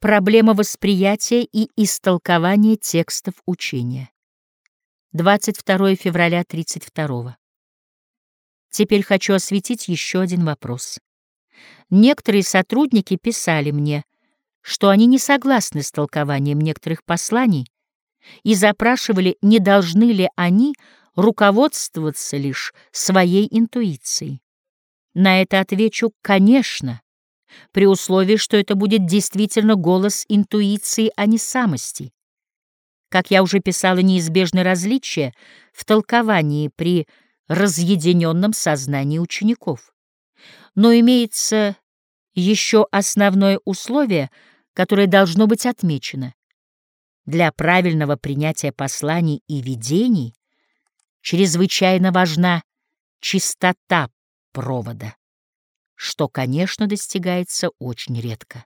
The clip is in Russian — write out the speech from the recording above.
Проблема восприятия и истолкования текстов учения. 22 февраля 32 Теперь хочу осветить еще один вопрос. Некоторые сотрудники писали мне, что они не согласны с толкованием некоторых посланий и запрашивали, не должны ли они руководствоваться лишь своей интуицией. На это отвечу «конечно», при условии, что это будет действительно голос интуиции, а не самости. Как я уже писала, неизбежны различия в толковании при разъединенном сознании учеников. Но имеется еще основное условие, которое должно быть отмечено. Для правильного принятия посланий и видений чрезвычайно важна чистота провода что, конечно, достигается очень редко.